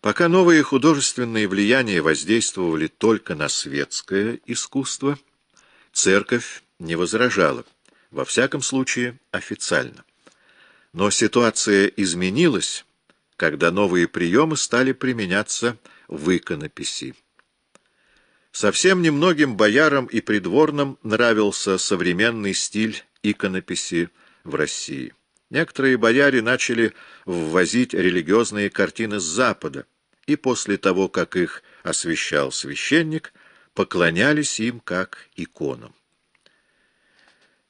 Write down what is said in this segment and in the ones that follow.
Пока новые художественные влияния воздействовали только на светское искусство, церковь не возражала, во всяком случае официально. Но ситуация изменилась, когда новые приемы стали применяться в иконописи. Совсем немногим боярам и придворным нравился современный стиль иконописи в России. Некоторые бояре начали ввозить религиозные картины с Запада, и после того, как их освящал священник, поклонялись им как иконам.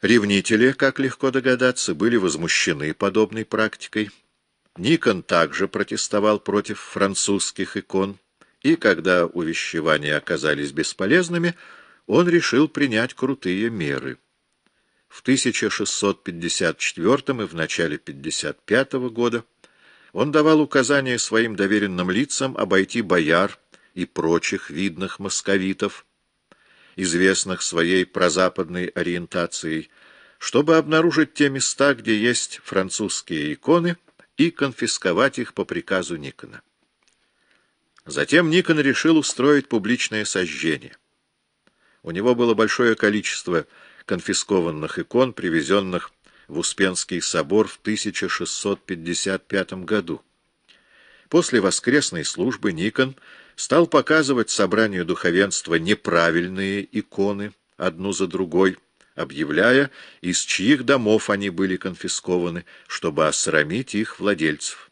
Ревнители, как легко догадаться, были возмущены подобной практикой. Никон также протестовал против французских икон, и когда увещевания оказались бесполезными, он решил принять крутые меры – в 1654 и в начале 55 года он давал указания своим доверенным лицам обойти бояр и прочих видных московитов, известных своей прозападной ориентацией, чтобы обнаружить те места, где есть французские иконы, и конфисковать их по приказу Никона. Затем Никон решил устроить публичное сожжение. У него было большое количество конфискованных икон, привезенных в Успенский собор в 1655 году. После воскресной службы Никон стал показывать собранию духовенства неправильные иконы, одну за другой, объявляя, из чьих домов они были конфискованы, чтобы осрамить их владельцев.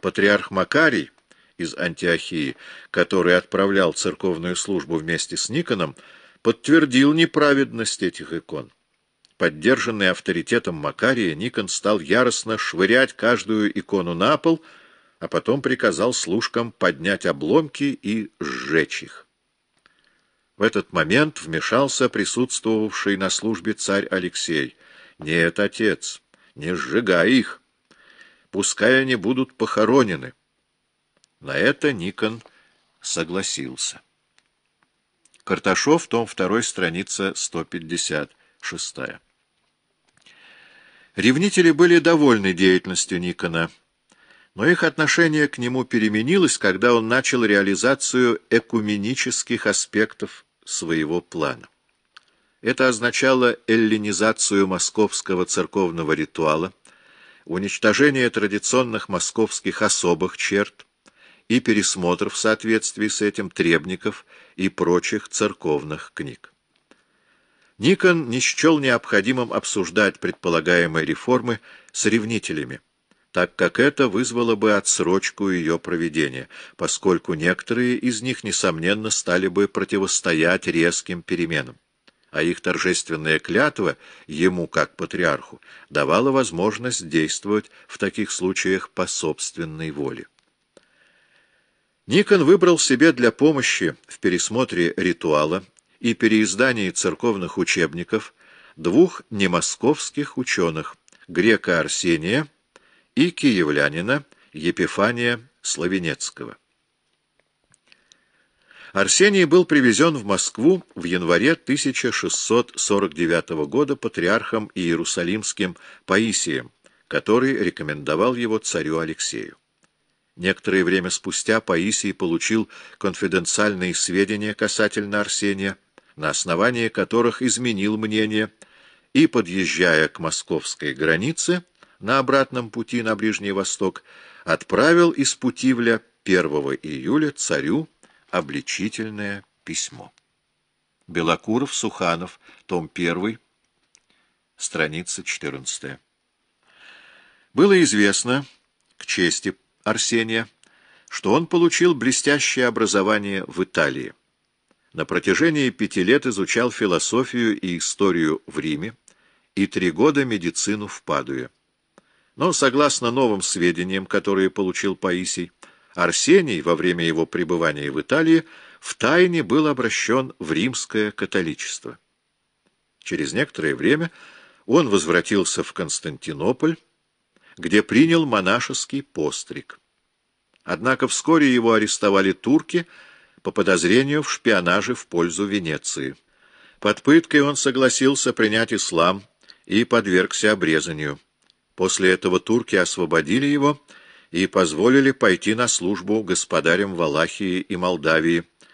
Патриарх Макарий из Антиохии, который отправлял церковную службу вместе с Никоном, подтвердил неправедность этих икон. Поддержанный авторитетом Макария, Никон стал яростно швырять каждую икону на пол, а потом приказал служкам поднять обломки и сжечь их. В этот момент вмешался присутствовавший на службе царь Алексей. «Нет, отец, не сжигай их. Пускай они будут похоронены». На это Никон согласился. Карташов, том 2, страница 156. Ревнители были довольны деятельностью Никона, но их отношение к нему переменилось, когда он начал реализацию экуменических аспектов своего плана. Это означало эллинизацию московского церковного ритуала, уничтожение традиционных московских особых черт, и пересмотр в соответствии с этим требников и прочих церковных книг. Никон не счел необходимым обсуждать предполагаемые реформы с ревнителями, так как это вызвало бы отсрочку ее проведения, поскольку некоторые из них, несомненно, стали бы противостоять резким переменам а их торжественная клятва ему, как патриарху, давала возможность действовать в таких случаях по собственной воле. Никон выбрал себе для помощи в пересмотре ритуала и переиздании церковных учебников двух немосковских ученых, грека Арсения и киевлянина Епифания Славенецкого. Арсений был привезен в Москву в январе 1649 года патриархом Иерусалимским Паисием, который рекомендовал его царю Алексею. Некоторое время спустя Паисий получил конфиденциальные сведения касательно Арсения, на основании которых изменил мнение и, подъезжая к московской границе на обратном пути на Ближний Восток, отправил из Путивля 1 июля царю обличительное письмо. Белокуров, Суханов, том 1, страница 14. Было известно, к чести Арсения, что он получил блестящее образование в Италии. На протяжении пяти лет изучал философию и историю в Риме и три года медицину в Падуе. Но, согласно новым сведениям, которые получил Паисий, Арсений во время его пребывания в Италии втайне был обращен в римское католичество. Через некоторое время он возвратился в Константинополь, где принял монашеский постриг. Однако вскоре его арестовали турки по подозрению в шпионаже в пользу Венеции. Под пыткой он согласился принять ислам и подвергся обрезанию. После этого турки освободили его и позволили пойти на службу господарям Валахии и Молдавии,